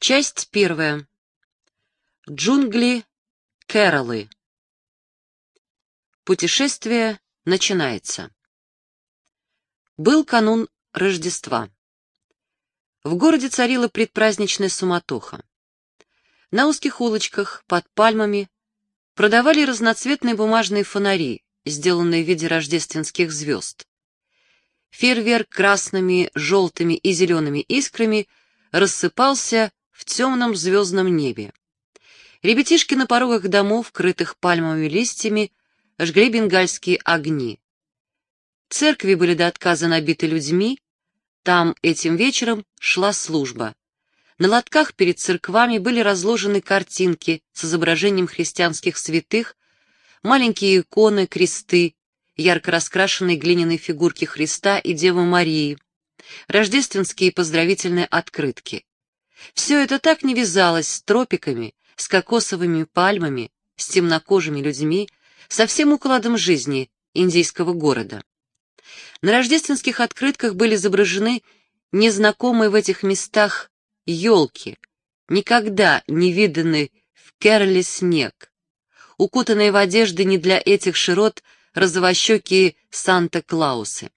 Часть первая. Джунгли Кэролы. Путешествие начинается. Был канун Рождества. В городе царила предпраздничная суматоха. На узких улочках, под пальмами, продавали разноцветные бумажные фонари, сделанные в виде рождественских звезд. Фейерверк красными, желтыми и зелеными искрами рассыпался в темном звездном небе. Ребятишки на порогах домов, крытых пальмовыми листьями, жгли бенгальские огни. Церкви были до отказа набиты людьми, там этим вечером шла служба. На лотках перед церквами были разложены картинки с изображением христианских святых, маленькие иконы, кресты, ярко раскрашенные глиняные фигурки Христа и Девы Марии, рождественские поздравительные открытки. Все это так не вязалось с тропиками, с кокосовыми пальмами, с темнокожими людьми, со всем укладом жизни индийского города. На рождественских открытках были изображены незнакомые в этих местах елки, никогда не виданный в Керле снег, укутанные в одежды не для этих широт розовощекие Санта-Клаусы.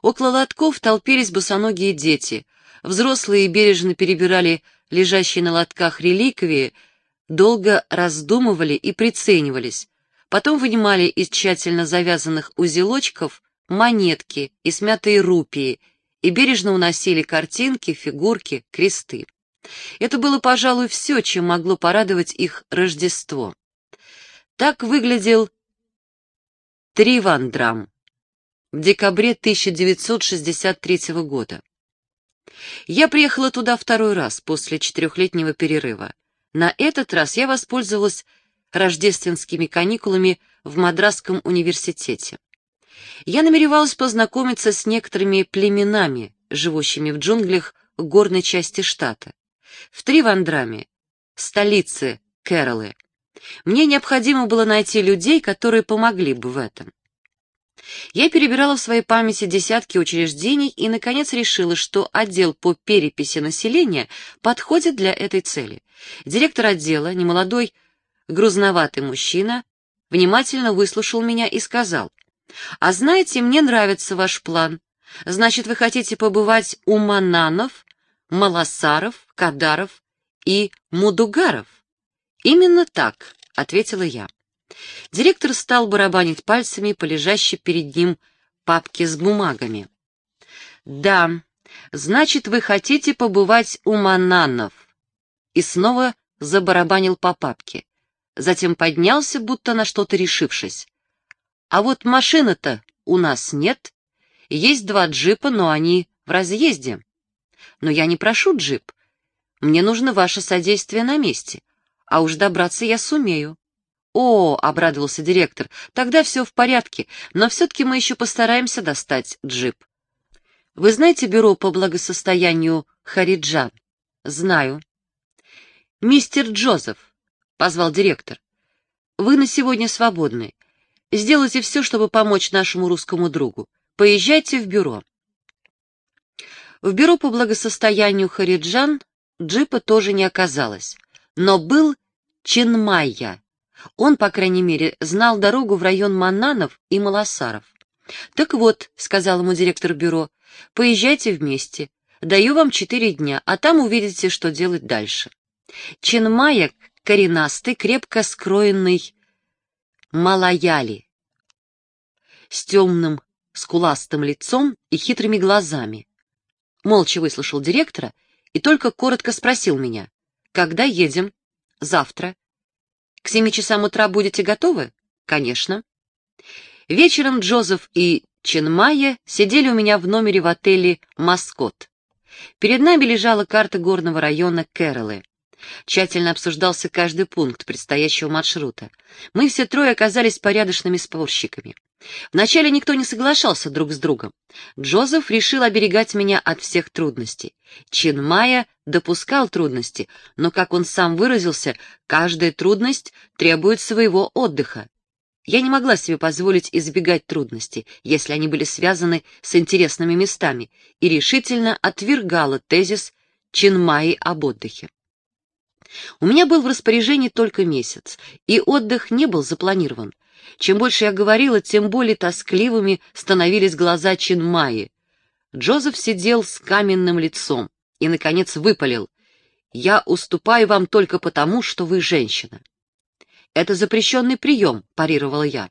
Около лотков толпились босоногие дети, Взрослые бережно перебирали лежащие на лотках реликвии, долго раздумывали и приценивались, потом вынимали из тщательно завязанных узелочков монетки и смятые рупии и бережно уносили картинки, фигурки, кресты. Это было, пожалуй, все, чем могло порадовать их Рождество. Так выглядел Тривандрам в декабре 1963 года. Я приехала туда второй раз после четырехлетнего перерыва. На этот раз я воспользовалась рождественскими каникулами в Мадрасском университете. Я намеревалась познакомиться с некоторыми племенами, живущими в джунглях горной части штата. В Тривандраме, столице Кэролы, мне необходимо было найти людей, которые помогли бы в этом. Я перебирала в своей памяти десятки учреждений и, наконец, решила, что отдел по переписи населения подходит для этой цели. Директор отдела, немолодой, грузноватый мужчина, внимательно выслушал меня и сказал, «А знаете, мне нравится ваш план. Значит, вы хотите побывать у Мананов, Малосаров, Кадаров и Мудугаров?» «Именно так», — ответила я. Директор стал барабанить пальцами по лежащей перед ним папке с бумагами. «Да, значит, вы хотите побывать у Мананов?» И снова забарабанил по папке. Затем поднялся, будто на что-то решившись. «А вот машины-то у нас нет. Есть два джипа, но они в разъезде. Но я не прошу джип. Мне нужно ваше содействие на месте, а уж добраться я сумею. «О», — обрадовался директор, — «тогда все в порядке, но все-таки мы еще постараемся достать джип». «Вы знаете бюро по благосостоянию Хариджан?» «Знаю». «Мистер Джозеф», — позвал директор, — «вы на сегодня свободны. Сделайте все, чтобы помочь нашему русскому другу. Поезжайте в бюро». В бюро по благосостоянию Хариджан джипа тоже не оказалось, но был Чинмайя, он, по крайней мере, знал дорогу в район Маннанов и Малосаров. «Так вот», — сказал ему директор бюро, — «поезжайте вместе. Даю вам четыре дня, а там увидите, что делать дальше». Ченмая — коренастый, крепко скроенный малаяли, с темным, скуластым лицом и хитрыми глазами. Молча выслушал директора и только коротко спросил меня, «Когда едем?» «Завтра. К семи часам утра будете готовы? Конечно. Вечером Джозеф и Ченмайя сидели у меня в номере в отеле «Маскот». Перед нами лежала карта горного района Кэролы. Тщательно обсуждался каждый пункт предстоящего маршрута. Мы все трое оказались порядочными спорщиками. Вначале никто не соглашался друг с другом. Джозеф решил оберегать меня от всех трудностей. Чин Майя допускал трудности, но, как он сам выразился, каждая трудность требует своего отдыха. Я не могла себе позволить избегать трудностей, если они были связаны с интересными местами, и решительно отвергала тезис Чин Майи об отдыхе. У меня был в распоряжении только месяц, и отдых не был запланирован. Чем больше я говорила, тем более тоскливыми становились глаза Чинмаи. Джозеф сидел с каменным лицом и, наконец, выпалил. «Я уступаю вам только потому, что вы женщина». «Это запрещенный прием», — парировала я.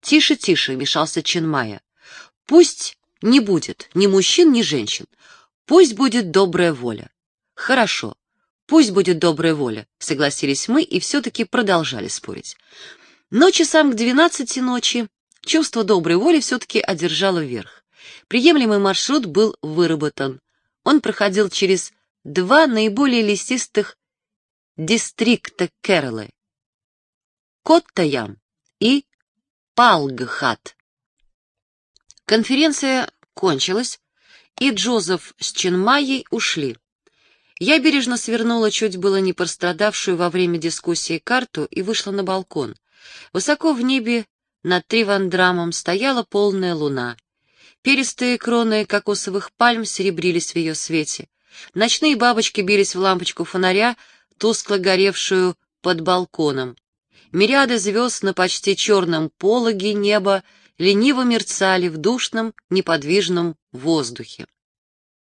«Тише, тише», — мешался Чинмая. «Пусть не будет ни мужчин, ни женщин. Пусть будет добрая воля». «Хорошо, пусть будет добрая воля», — согласились мы и все-таки продолжали спорить. Но часам к двенадцати ночи чувство доброй воли все-таки одержало верх. Приемлемый маршрут был выработан. Он проходил через два наиболее лесистых дистрикта Кералы — Коттаям и Палгхат. Конференция кончилась, и Джозеф с Ченмайей ушли. Я бережно свернула чуть было не пострадавшую во время дискуссии карту и вышла на балкон. Высоко в небе над Тривандрамом стояла полная луна. Перистые кроны кокосовых пальм серебрились в ее свете. Ночные бабочки бились в лампочку фонаря, тускло горевшую под балконом. Мириады звезд на почти черном пологе неба лениво мерцали в душном, неподвижном воздухе.